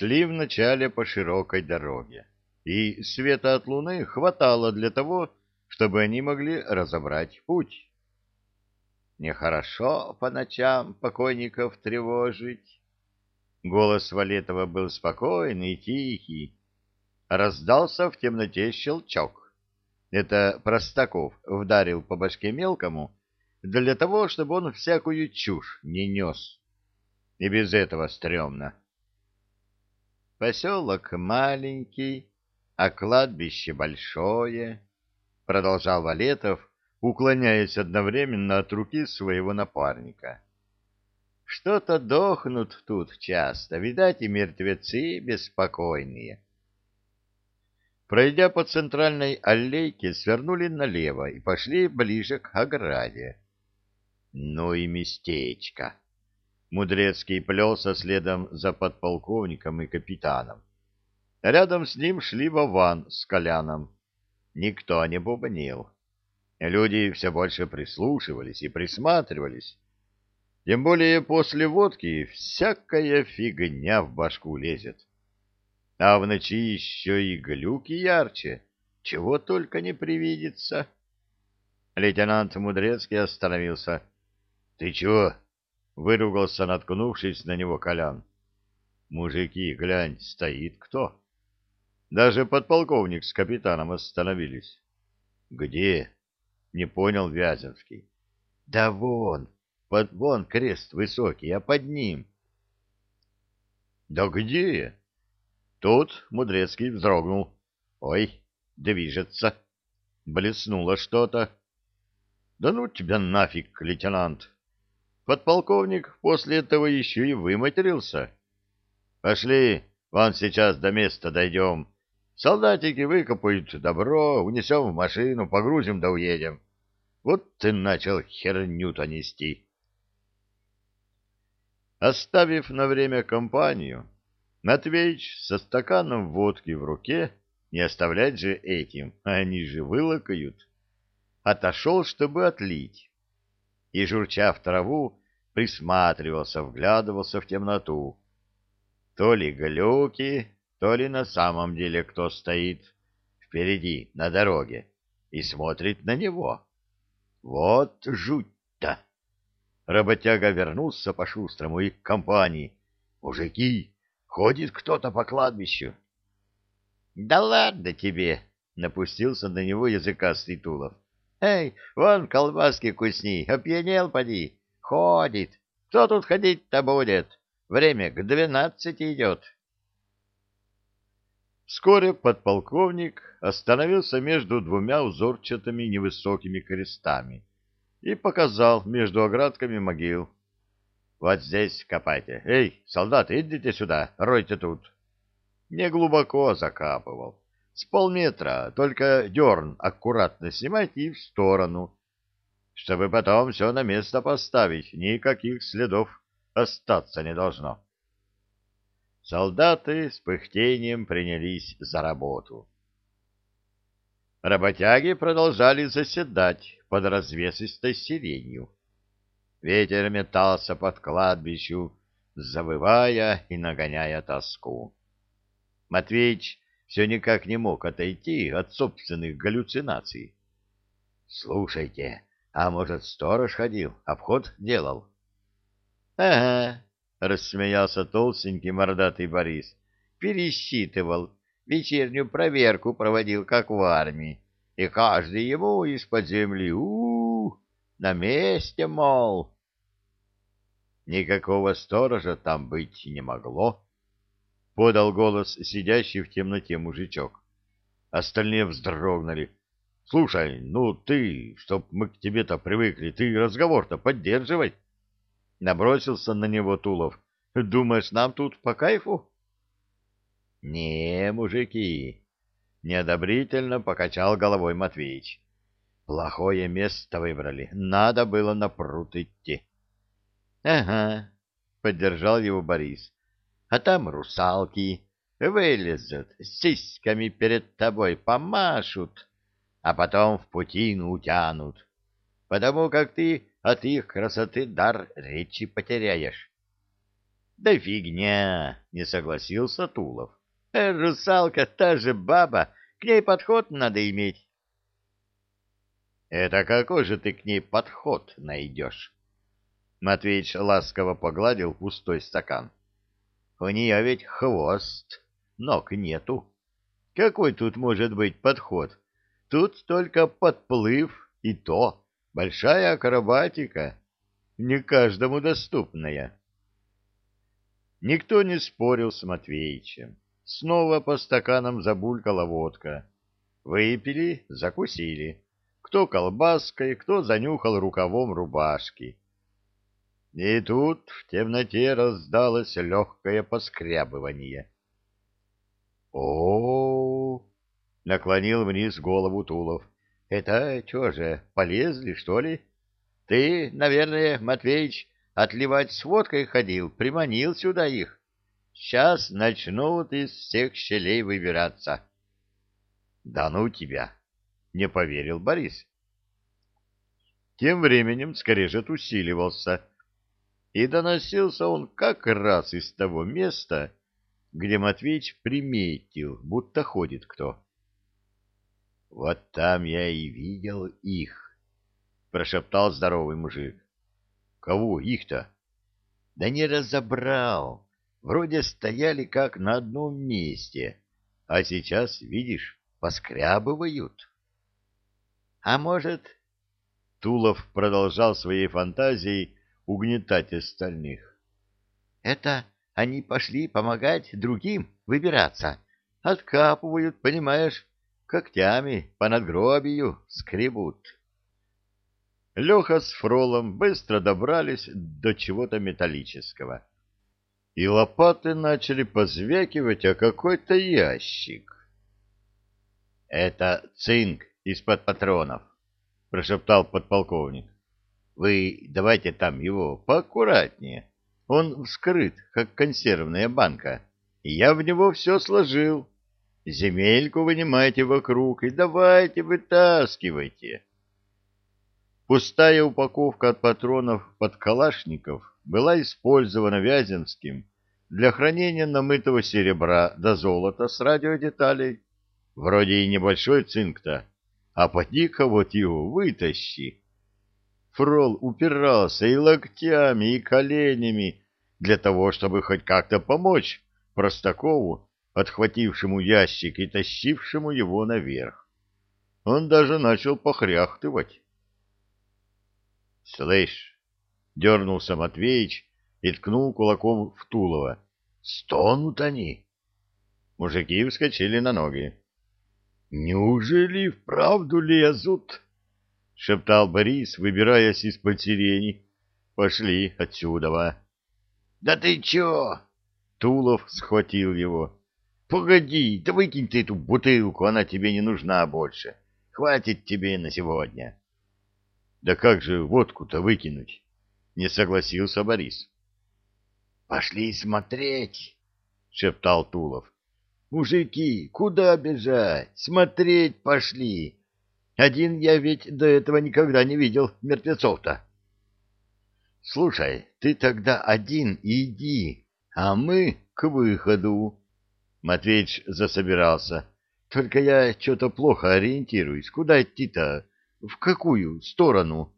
Шли вначале по широкой дороге, и света от луны хватало для того, чтобы они могли разобрать путь. Нехорошо по ночам покойников тревожить. Голос Валетова был спокойный и тихий. Раздался в темноте щелчок. Это Простаков вдарил по башке мелкому для того, чтобы он всякую чушь не нес. И без этого стрёмно. Поселок маленький, а кладбище большое, — продолжал Валетов, уклоняясь одновременно от руки своего напарника. Что-то дохнут тут часто, видать, и мертвецы беспокойные. Пройдя по центральной аллейке, свернули налево и пошли ближе к ограде. Ну и местечко. Мудрецкий плелся следом за подполковником и капитаном. Рядом с ним шли Вован с Коляном. Никто не бубнил. Люди все больше прислушивались и присматривались. Тем более после водки всякая фигня в башку лезет. А в ночи еще и глюки ярче, чего только не привидится. Лейтенант Мудрецкий остановился. — Ты чего? — выругался, наткнувшись на него Колян. — Мужики, глянь, стоит кто? Даже подполковник с капитаном остановились. — Где? — не понял Вяземский. — Да вон, под вон крест высокий, а под ним. — Да где? Тут Мудрецкий вздрогнул. — Ой, движется. Блеснуло что-то. — Да ну тебя нафиг, лейтенант! Подполковник после этого еще и выматерился. — Пошли, вон сейчас до места дойдем. — Солдатики выкопают добро, унесем в машину, погрузим да уедем. Вот ты начал херню-то нести. Оставив на время компанию, Матвеич со стаканом водки в руке, не оставлять же этим, они же вылокают, отошел, чтобы отлить. И, журча в траву, присматривался, вглядывался в темноту. То ли галюки, то ли на самом деле кто стоит впереди, на дороге, и смотрит на него. Вот жуть-то! Работяга вернулся по-шустрому и компании. «Мужики, ходит кто-то по кладбищу». «Да ладно тебе!» — напустился на него языкастый Тулов. «Эй, вон колбаски кусни, опьянел поди, ходит. Кто тут ходить-то будет? Время к двенадцати идет». Вскоре подполковник остановился между двумя узорчатыми невысокими крестами и показал между оградками могил. «Вот здесь копайте. Эй, солдаты, идите сюда, ройте тут». Не глубоко закапывал. С полметра, только дерн аккуратно снимайте и в сторону, чтобы потом все на место поставить, никаких следов остаться не должно. Солдаты с пыхтением принялись за работу. Работяги продолжали заседать под развесистой сиренью. Ветер метался под кладбищу, завывая и нагоняя тоску. Матвеич все никак не мог отойти от собственных галлюцинаций. — Слушайте, а может, сторож ходил, обход делал? — Ага, — рассмеялся толстенький мордатый Борис. «Пересчитывал, вечернюю проверку проводил, как в армии, и каждый ему из-под земли у, -у, -у на месте, мол». Никакого сторожа там быть не могло, — подал голос сидящий в темноте мужичок. Остальные вздрогнули. — Слушай, ну ты, чтоб мы к тебе-то привыкли, ты разговор-то поддерживай. — Набросился на него Тулов. Думаешь, нам тут по кайфу? Не, мужики, неодобрительно покачал головой Матвеич. Плохое место выбрали. Надо было на пруд идти. Ага, поддержал его Борис. А там русалки вылезут, с сиськами перед тобой помашут, а потом в путину утянут, потому как ты от их красоты дар речи потеряешь. Да фигня, не согласился Тулов. Э, русалка та же баба, к ней подход надо иметь. Это какой же ты к ней подход найдешь? Матвеич ласково погладил пустой стакан. У нее ведь хвост, ног нету. Какой тут может быть подход? Тут только подплыв, и то большая акробатика, не каждому доступная. Никто не спорил с Матвеичем. Снова по стаканам забулькала водка. Выпили, закусили. Кто колбаской, кто занюхал рукавом рубашки. И тут в темноте раздалось легкое поскрябывание. о наклонил вниз голову Тулов. «Это что же, полезли, что ли? Ты, наверное, Матвеич, отливать с водкой ходил, приманил сюда их. Сейчас начнут из всех щелей выбираться». «Да ну тебя!» — не поверил Борис. Тем временем скрежет усиливался, и доносился он как раз из того места, где Матвеич приметил, будто ходит кто. — Вот там я и видел их, — прошептал здоровый мужик. — Кого их-то? — Да не разобрал. Вроде стояли как на одном месте, а сейчас, видишь, поскрябывают. — А может... Тулов продолжал своей фантазией угнетать остальных. — Это они пошли помогать другим выбираться. Откапывают, понимаешь, когтями по надгробию скребут. Леха с Фролом быстро добрались до чего-то металлического. И лопаты начали позвякивать о какой-то ящик. — Это цинк из-под патронов, — прошептал подполковник. — Вы давайте там его поаккуратнее. Он вскрыт, как консервная банка, и я в него все сложил. Земельку вынимайте вокруг и давайте вытаскивайте. Пустая упаковка от патронов под калашников была использована Вяземским для хранения намытого серебра до золота с радиодеталей. Вроде и небольшой цинк-то, а поди-ка вот его вытащи. Фрол упирался и локтями, и коленями для того, чтобы хоть как-то помочь Простакову отхватившему ящик и тащившему его наверх. Он даже начал похряхтывать. — Слышь, — дернулся Матвеич и ткнул кулаком в Тулова. — Стонут они. Мужики вскочили на ноги. — Неужели вправду лезут? — шептал Борис, выбираясь из-под сирени. — Пошли отсюда. — Да ты чё? Тулов схватил его. Погоди, да выкинь ты эту бутылку, она тебе не нужна больше. Хватит тебе на сегодня. Да как же водку-то выкинуть? Не согласился Борис. Пошли смотреть, шептал Тулов. Мужики, куда бежать? Смотреть пошли. Один я ведь до этого никогда не видел мертвецов-то. Слушай, ты тогда один иди, а мы к выходу. Матвеич засобирался. Только я что-то плохо ориентируюсь. Куда идти-то? В какую сторону?